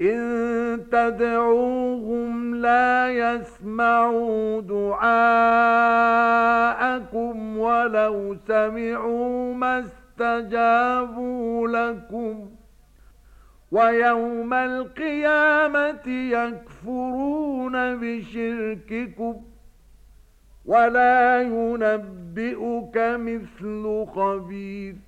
إن تدعوهم لا يسمعوا دعاءكم ولو سمعوا ما استجابوا لكم ويوم القيامة يكفرون بشرككم ولا ينبئك مثل خبيث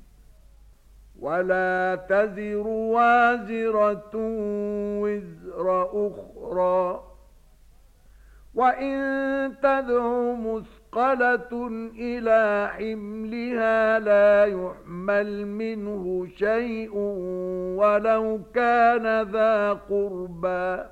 ولا تذر وازرة وزر أخرى. وإن تدع مثقلة إلى حملها لا يحمل منه شيء ولو كان ذا قربا